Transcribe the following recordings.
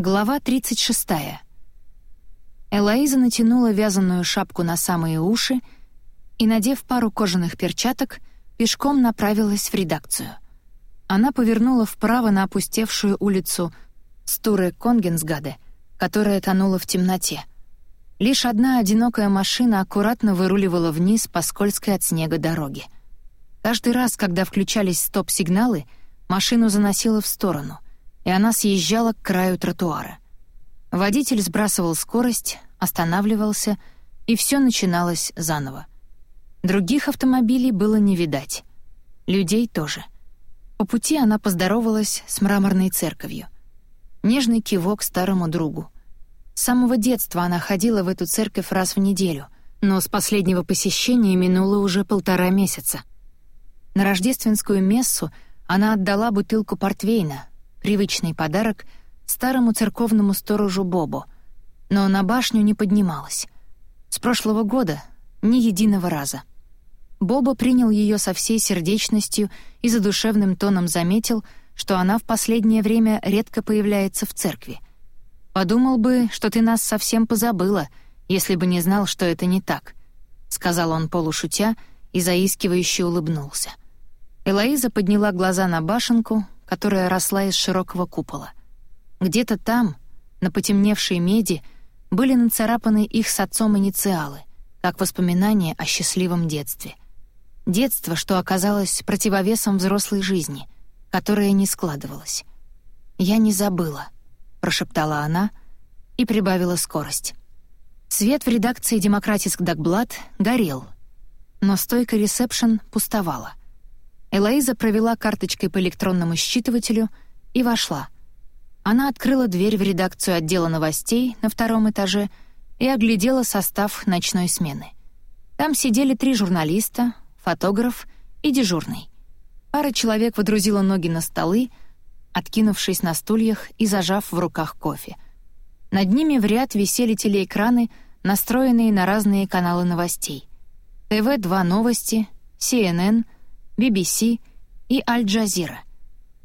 Глава 36. Элоиза натянула вязаную шапку на самые уши и, надев пару кожаных перчаток, пешком направилась в редакцию. Она повернула вправо на опустевшую улицу Стуре Конгенсгаде, которая тонула в темноте. Лишь одна одинокая машина аккуратно выруливала вниз по скользкой от снега дороге. Каждый раз, когда включались стоп-сигналы, машину заносило в сторону — и она съезжала к краю тротуара. Водитель сбрасывал скорость, останавливался, и все начиналось заново. Других автомобилей было не видать. Людей тоже. По пути она поздоровалась с мраморной церковью. Нежный кивок старому другу. С самого детства она ходила в эту церковь раз в неделю, но с последнего посещения минуло уже полтора месяца. На рождественскую мессу она отдала бутылку портвейна, привычный подарок старому церковному сторожу Бобу, но на башню не поднималась. С прошлого года ни единого раза. Боба принял ее со всей сердечностью и задушевным тоном заметил, что она в последнее время редко появляется в церкви. «Подумал бы, что ты нас совсем позабыла, если бы не знал, что это не так», — сказал он полушутя и заискивающе улыбнулся. Элоиза подняла глаза на башенку, которая росла из широкого купола. Где-то там, на потемневшей меди, были нацарапаны их с отцом инициалы, как воспоминание о счастливом детстве. Детство, что оказалось противовесом взрослой жизни, которая не складывалась. «Я не забыла», — прошептала она и прибавила скорость. Свет в редакции «Демократиск Дагблат» горел, но стойка ресепшн пустовала. Элоиза провела карточкой по электронному считывателю и вошла. Она открыла дверь в редакцию отдела новостей на втором этаже и оглядела состав ночной смены. Там сидели три журналиста, фотограф и дежурный. Пара человек водрузила ноги на столы, откинувшись на стульях и зажав в руках кофе. Над ними в ряд висели телеэкраны, настроенные на разные каналы новостей. ТВ-2 новости, CNN — BBC и Аль-Джазира.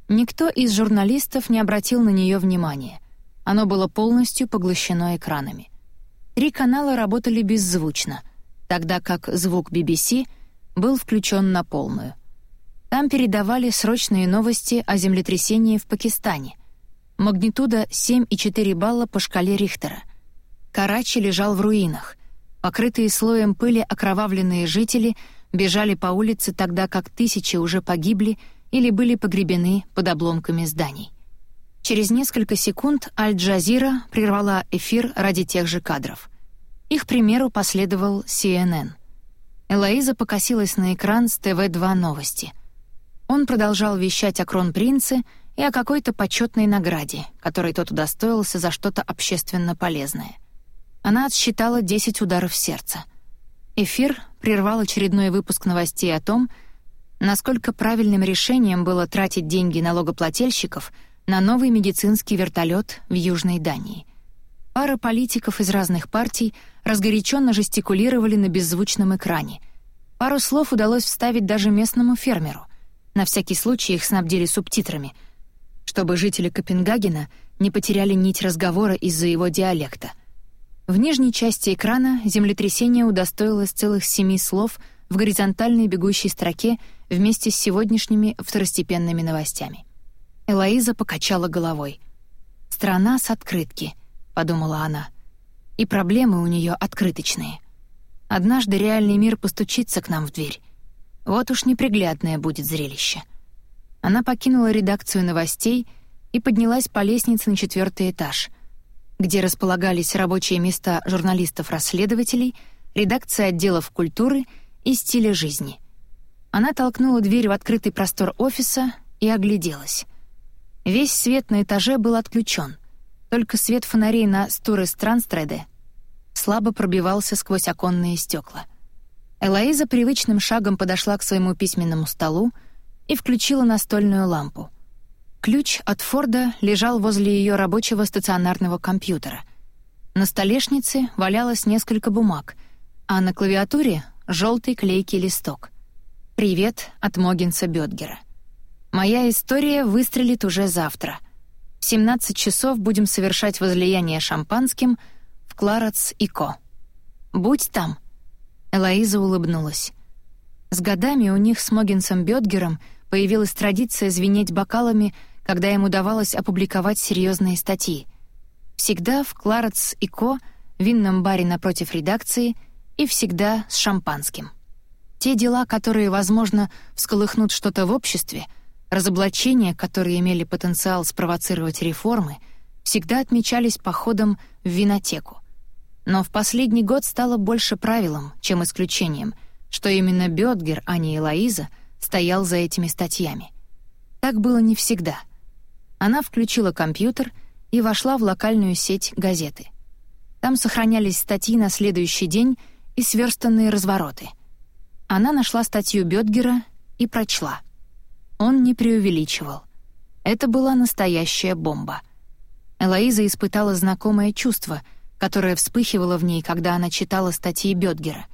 Никто из журналистов не обратил на нее внимания. Оно было полностью поглощено экранами. Три канала работали беззвучно, тогда как звук BBC был включен на полную. Там передавали срочные новости о землетрясении в Пакистане. Магнитуда 7,4 балла по шкале Рихтера. Карачи лежал в руинах. Покрытые слоем пыли окровавленные жители — бежали по улице тогда как тысячи уже погибли или были погребены под обломками зданий. Через несколько секунд Аль-Джазира прервала эфир ради тех же кадров. Их примеру последовал CNN. Элоиза покосилась на экран с ТВ-2 новости. Он продолжал вещать о кронпринце и о какой-то почетной награде, которой тот удостоился за что-то общественно полезное. Она отсчитала 10 ударов сердца — Эфир прервал очередной выпуск новостей о том, насколько правильным решением было тратить деньги налогоплательщиков на новый медицинский вертолет в Южной Дании. Пара политиков из разных партий разгоряченно жестикулировали на беззвучном экране. Пару слов удалось вставить даже местному фермеру. На всякий случай их снабдили субтитрами, чтобы жители Копенгагена не потеряли нить разговора из-за его диалекта — в нижней части экрана землетрясение удостоилось целых семи слов в горизонтальной бегущей строке вместе с сегодняшними второстепенными новостями. Элоиза покачала головой. «Страна с открытки», — подумала она. «И проблемы у нее открыточные. Однажды реальный мир постучится к нам в дверь. Вот уж неприглядное будет зрелище». Она покинула редакцию новостей и поднялась по лестнице на четвертый этаж — где располагались рабочие места журналистов-расследователей, редакция отделов культуры и стиля жизни. Она толкнула дверь в открытый простор офиса и огляделась. Весь свет на этаже был отключен, только свет фонарей на Стуре Странстреде слабо пробивался сквозь оконные стекла. Элоиза привычным шагом подошла к своему письменному столу и включила настольную лампу. Ключ от Форда лежал возле ее рабочего стационарного компьютера. На столешнице валялось несколько бумаг, а на клавиатуре — желтый клейкий листок. «Привет от Могинса Бёдгера. Моя история выстрелит уже завтра. В 17 часов будем совершать возлияние шампанским в Кларац и Ко. Будь там». Элоиза улыбнулась. С годами у них с Могинсом Бёдгером появилась традиция звенеть бокалами, когда им удавалось опубликовать серьезные статьи. Всегда в Кларац и Ко, винном баре напротив редакции, и всегда с шампанским. Те дела, которые, возможно, всколыхнут что-то в обществе, разоблачения, которые имели потенциал спровоцировать реформы, всегда отмечались походом в винотеку. Но в последний год стало больше правилом, чем исключением — что именно Бёдгер, а не Элоиза, стоял за этими статьями. Так было не всегда. Она включила компьютер и вошла в локальную сеть газеты. Там сохранялись статьи на следующий день и сверстанные развороты. Она нашла статью Бёдгера и прочла. Он не преувеличивал. Это была настоящая бомба. Элоиза испытала знакомое чувство, которое вспыхивало в ней, когда она читала статьи Бёдгера.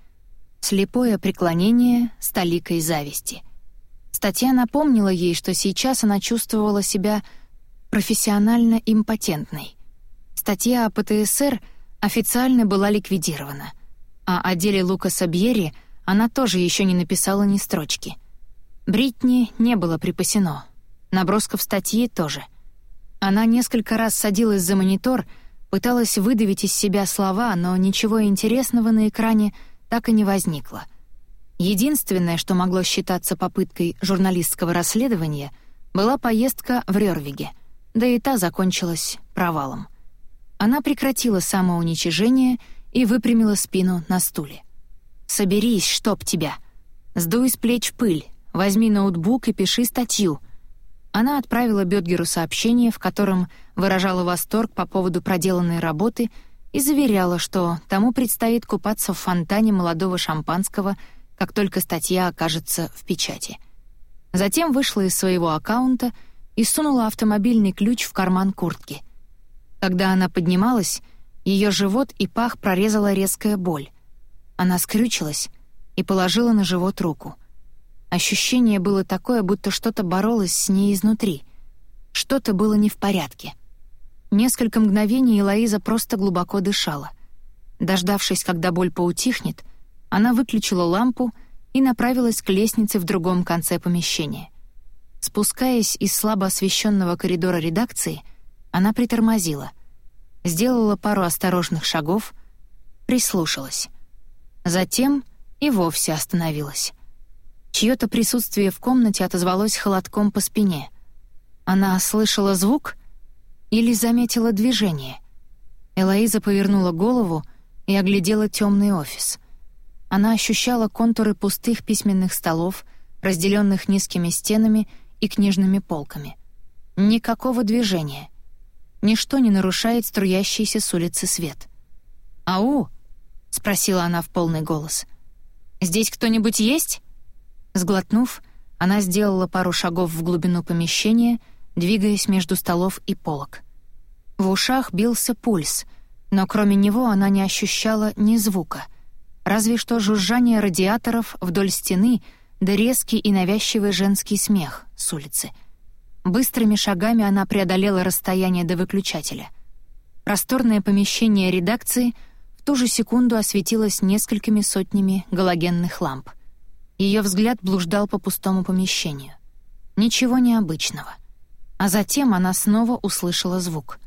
Слепое преклонение с толикой зависти. Статья напомнила ей, что сейчас она чувствовала себя профессионально импотентной. Статья о ПТСР официально была ликвидирована, а о деле Лукаса Бьерри она тоже еще не написала ни строчки. Бритни не было припасено, набросков статьи тоже. Она несколько раз садилась за монитор, пыталась выдавить из себя слова, но ничего интересного на экране — так и не возникло. Единственное, что могло считаться попыткой журналистского расследования, была поездка в Рёрвиге, да и та закончилась провалом. Она прекратила самоуничижение и выпрямила спину на стуле. «Соберись, чтоб тебя! Сдуй с плеч пыль, возьми ноутбук и пиши статью». Она отправила Бёдгеру сообщение, в котором выражала восторг по поводу проделанной работы — и заверяла, что тому предстоит купаться в фонтане молодого шампанского, как только статья окажется в печати. Затем вышла из своего аккаунта и сунула автомобильный ключ в карман куртки. Когда она поднималась, ее живот и пах прорезала резкая боль. Она скрючилась и положила на живот руку. Ощущение было такое, будто что-то боролось с ней изнутри. Что-то было не в порядке. Несколько мгновений Элоиза просто глубоко дышала. Дождавшись, когда боль поутихнет, она выключила лампу и направилась к лестнице в другом конце помещения. Спускаясь из слабо освещенного коридора редакции, она притормозила, сделала пару осторожных шагов, прислушалась. Затем и вовсе остановилась. Чьё-то присутствие в комнате отозвалось холодком по спине. Она слышала звук или заметила движение. Элоиза повернула голову и оглядела темный офис. Она ощущала контуры пустых письменных столов, разделенных низкими стенами и книжными полками. Никакого движения. Ничто не нарушает струящийся с улицы свет. «Ау!» — спросила она в полный голос. «Здесь кто-нибудь есть?» Сглотнув, она сделала пару шагов в глубину помещения — двигаясь между столов и полок. В ушах бился пульс, но кроме него она не ощущала ни звука, разве что жужжание радиаторов вдоль стены да резкий и навязчивый женский смех с улицы. Быстрыми шагами она преодолела расстояние до выключателя. Просторное помещение редакции в ту же секунду осветилось несколькими сотнями галогенных ламп. Ее взгляд блуждал по пустому помещению. Ничего необычного — а затем она снова услышала звук.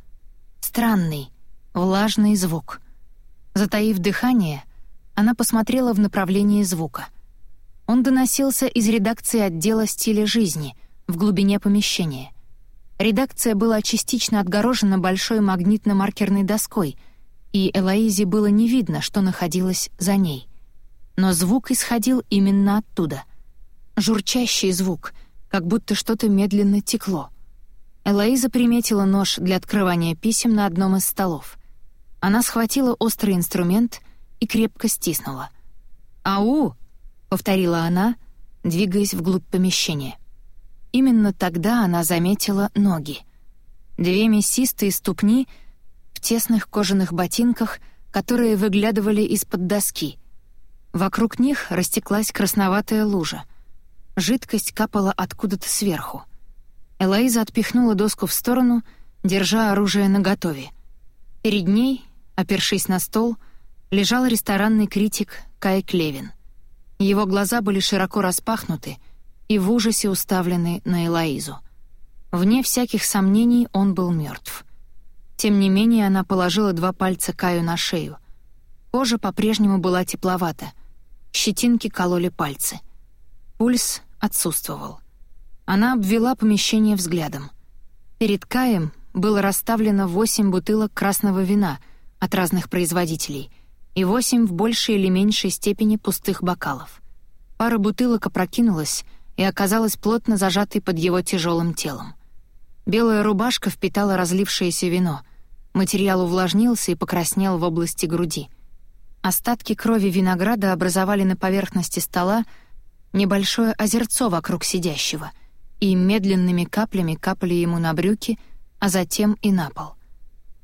Странный, влажный звук. Затаив дыхание, она посмотрела в направлении звука. Он доносился из редакции отдела стиля жизни в глубине помещения. Редакция была частично отгорожена большой магнитно-маркерной доской, и Элоизе было не видно, что находилось за ней. Но звук исходил именно оттуда. Журчащий звук, как будто что-то медленно текло — Элоиза приметила нож для открывания писем на одном из столов. Она схватила острый инструмент и крепко стиснула. «Ау!» — повторила она, двигаясь вглубь помещения. Именно тогда она заметила ноги. Две мясистые ступни в тесных кожаных ботинках, которые выглядывали из-под доски. Вокруг них растеклась красноватая лужа. Жидкость капала откуда-то сверху — Элоиза отпихнула доску в сторону держа оружие наготове. Перед ней, опершись на стол, лежал ресторанный критик Кай Клевин. Его глаза были широко распахнуты и в ужасе уставлены на Элоизу. Вне всяких сомнений он был мертв. Тем не менее, она положила два пальца Каю на шею. Кожа по-прежнему была тепловата. Щетинки кололи пальцы. Пульс отсутствовал. Она обвела помещение взглядом. Перед Каем было расставлено восемь бутылок красного вина от разных производителей и восемь в большей или меньшей степени пустых бокалов. Пара бутылок опрокинулась и оказалась плотно зажатой под его тяжелым телом. Белая рубашка впитала разлившееся вино. Материал увлажнился и покраснел в области груди. Остатки крови винограда образовали на поверхности стола небольшое озерцо вокруг сидящего, и медленными каплями капали ему на брюки — а затем и на пол.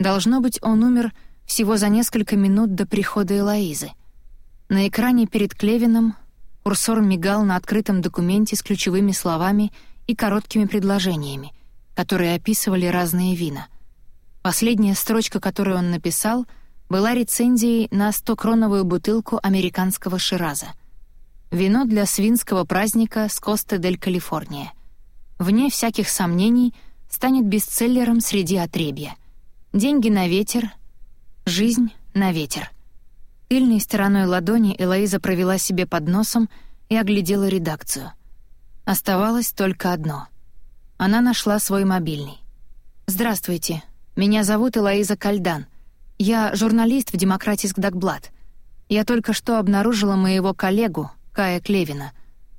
Должно быть, он умер всего за несколько минут до прихода Элоизы. На экране перед Клевином курсор мигал на открытом документе с ключевыми словами и короткими предложениями, которые описывали разные вина. Последняя строчка, которую он написал, была рецензией на 100-кроновую бутылку американского шираза. Вино для свинского праздника с Коста-дель-Калифорния. Вне всяких сомнений — станет бестселлером среди отребья. Деньги на ветер, жизнь на ветер. Тыльной стороной ладони Элоиза провела себе под носом и оглядела редакцию. Оставалось только одно. Она нашла свой мобильный. «Здравствуйте, меня зовут Элоиза Кальдан. Я журналист в «Демократиск Дагблат». Я только что обнаружила моего коллегу, Кая Клевина.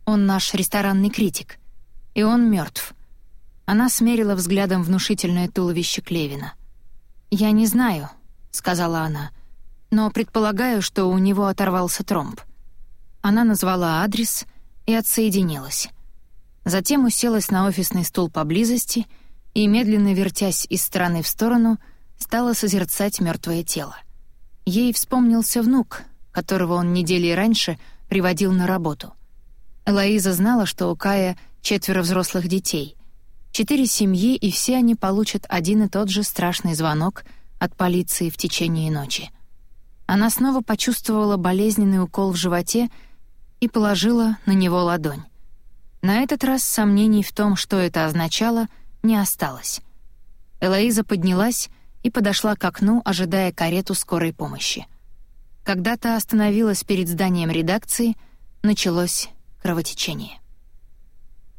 Он наш ресторанный критик. И он мертв. Она смерила взглядом внушительное туловище Клевина. «Я не знаю», — сказала она, «но предполагаю, что у него оторвался тромб». Она назвала адрес и отсоединилась. Затем уселась на офисный стул поблизости и, медленно вертясь из стороны в сторону, стала созерцать мертвое тело. Ей вспомнился внук, которого он недели раньше приводил на работу. Элоиза знала, что у Кая четверо взрослых детей, Четыре семьи, и все они получат один и тот же страшный звонок от полиции в течение ночи. Она снова почувствовала болезненный укол в животе и положила на него ладонь. На этот раз сомнений в том, что это означало, не осталось. Элоиза поднялась и подошла к окну, ожидая карету скорой помощи. Когда та остановилась перед зданием редакции, началось кровотечение.